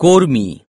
কর্মী